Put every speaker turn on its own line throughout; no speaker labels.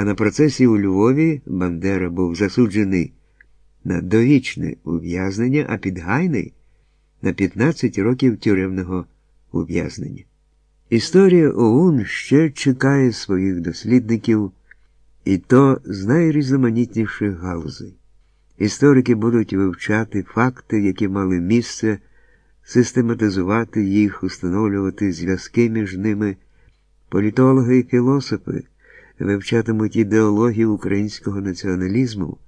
А на процесі у Львові Бандера був засуджений на довічне ув'язнення, а підгайний на 15 років тюремного ув'язнення. Історія ОУН ще чекає своїх дослідників, і то з найрізноманітніших галузей. Історики будуть вивчати факти, які мали місце, систематизувати їх, установлювати зв'язки між ними. Політологи і філософи вивчатимуть ідеологію українського націоналізму,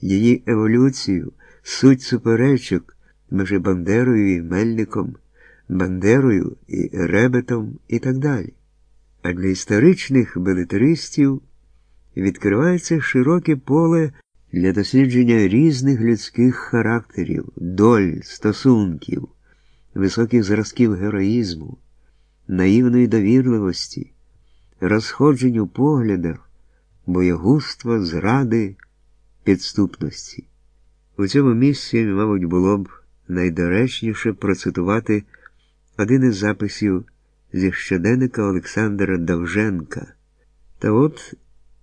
її еволюцію, суть суперечок між Бандерою і Мельником, Бандерою і Ребетом і так далі. А для історичних белетристів відкривається широке поле для дослідження різних людських характерів, доль, стосунків, високих зразків героїзму, наївної довірливості, розходжень у поглядах, боягузтва, зради, підступності. У цьому місці, мабуть, було б найдоречніше процитувати один із записів зі щоденника Олександра Довженка. Та от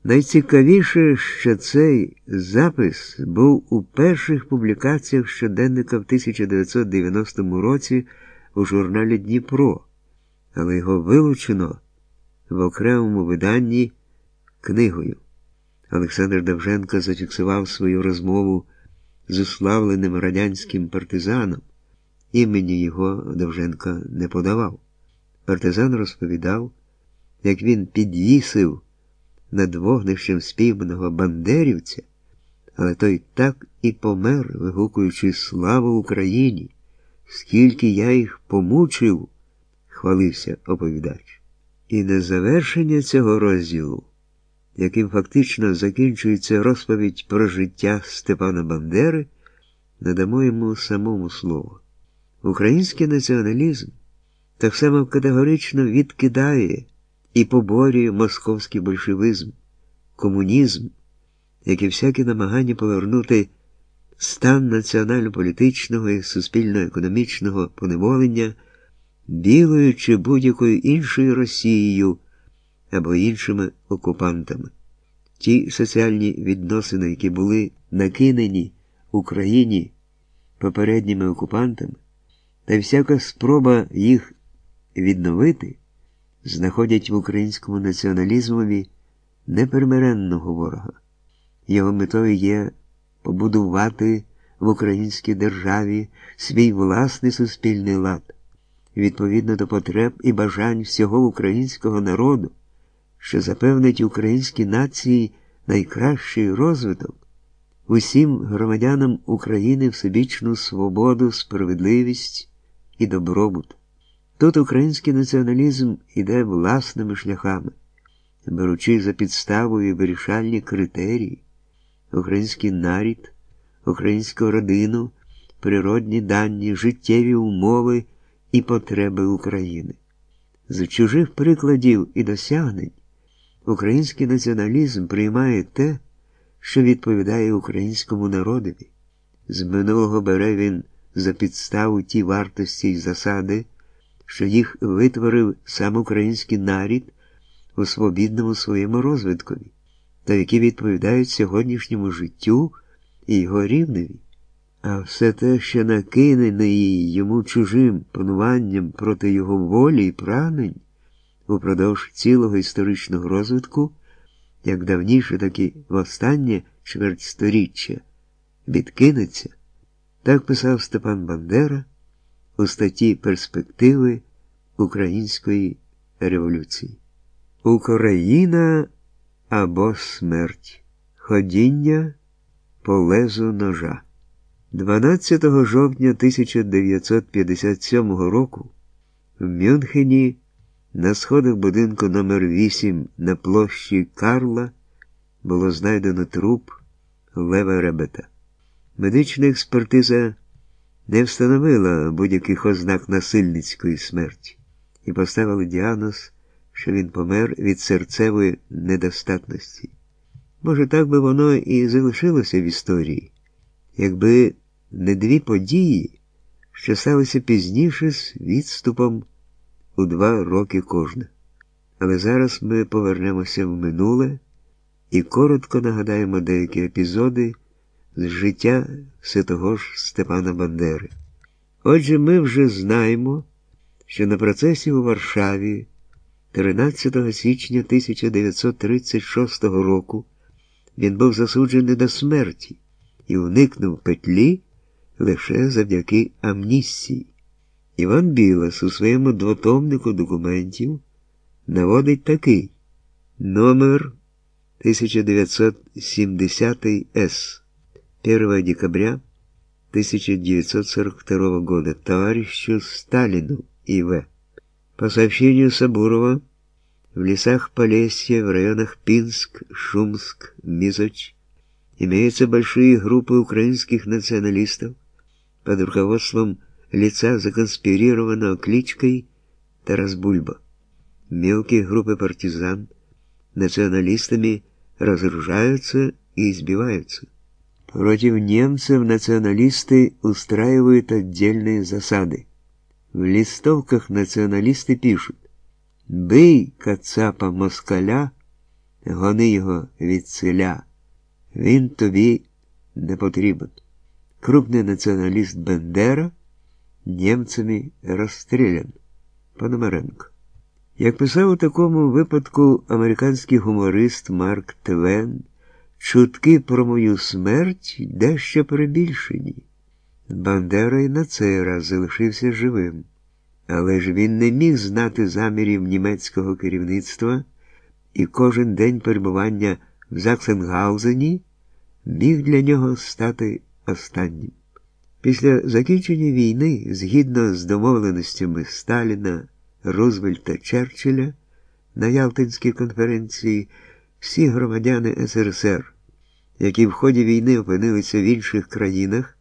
найцікавіше, що цей запис був у перших публікаціях щоденника в 1990 році у журналі Дніпро, але його вилучено в окремому виданні книгою. Олександр Довженко зафіксував свою розмову з уславленим радянським партизаном. Імені його Довженко не подавав. Партизан розповідав, як він підвісив над вогнищем співного бандерівця, але той так і помер, вигукуючи Славу Україні! Скільки я їх помучив, хвалився оповідач. І на завершення цього розділу, яким фактично закінчується розповідь про життя Степана Бандери, надамо йому самому слово. Український націоналізм так само категорично відкидає і поборює московський большевизм, комунізм, як і всякі намагання повернути стан національно-політичного і суспільно-економічного поневолення білою чи будь-якою іншою Росією або іншими окупантами. Ті соціальні відносини, які були накинені Україні попередніми окупантами, та всяка спроба їх відновити, знаходять в українському націоналізмові непримиренного ворога. Його метою є побудувати в українській державі свій власний суспільний лад, відповідно до потреб і бажань всього українського народу, що запевнить українській нації найкращий розвиток, усім громадянам України всебічну свободу, справедливість і добробут. Тут український націоналізм іде власними шляхами, беручи за підставою вирішальні критерії, український нарід, українську родину, природні дані, життєві умови і потреби України. З чужих прикладів і досягнень український націоналізм приймає те, що відповідає українському народові. З минулого бере він за підставу ті вартості й засади, що їх витворив сам український нарід у свобідному своєму розвиткові, та які відповідають сьогоднішньому життю і його рівневі. А все те, що накинений йому чужим пануванням проти його волі і прагнень упродовж цілого історичного розвитку, як давніше, так і в останнє чвертьсторіччя, відкинеться, так писав Степан Бандера у статті Перспективи Української революції. Україна або смерть. Ходіння по лезу ножа. 12 жовтня 1957 року в Мюнхені на сходах будинку номер 8 на площі Карла було знайдено труп Лева Ребета. Медична експертиза не встановила будь-яких ознак насильницької смерті і поставила діагноз, що він помер від серцевої недостатності. Може, так би воно і залишилося в історії, якби не дві події, що сталися пізніше з відступом у два роки кожна. Але зараз ми повернемося в минуле і коротко нагадаємо деякі епізоди з життя все того ж Степана Бандери. Отже, ми вже знаємо, що на процесі у Варшаві 13 січня 1936 року він був засуджений до смерті і уникнув петлі лише завдяки амністії. Іван Білас у своєму двотомнику документів наводить такий номер 1970 С 1 декабря 1942 года товарищу Сталину И.В. По сообщению Сабурова, в лесах Полесья, в районах Пинск, Шумск, Мизоч имеются большие группы украинских националистов под руководством лица, законспирированного кличкой Тарас Бульба. Мелкие группы партизан националистами разоружаются и избиваются. Против немцев националисты устраивают отдельные засады. В листовках націоналісти пишуть Бий кацапа москаля, гони його від селя. Він тобі не потрібен. Крупний націоналіст Бендера німцями розстрілян. Пономаренко. Як писав у такому випадку американський гуморист Марк Твен, чутки про мою смерть дещо перебільшені. Бандера й на цей раз залишився живим, але ж він не міг знати замірів німецького керівництва, і кожен день перебування в Заксенгаузені міг для нього стати останнім. Після закінчення війни, згідно з домовленостями Сталіна, Рузвельта Черчилля на Ялтинській конференції, всі громадяни СРСР, які в ході війни опинилися в інших країнах,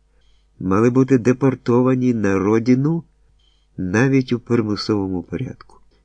мали бути депортовані на родину навіть у примусовому порядку.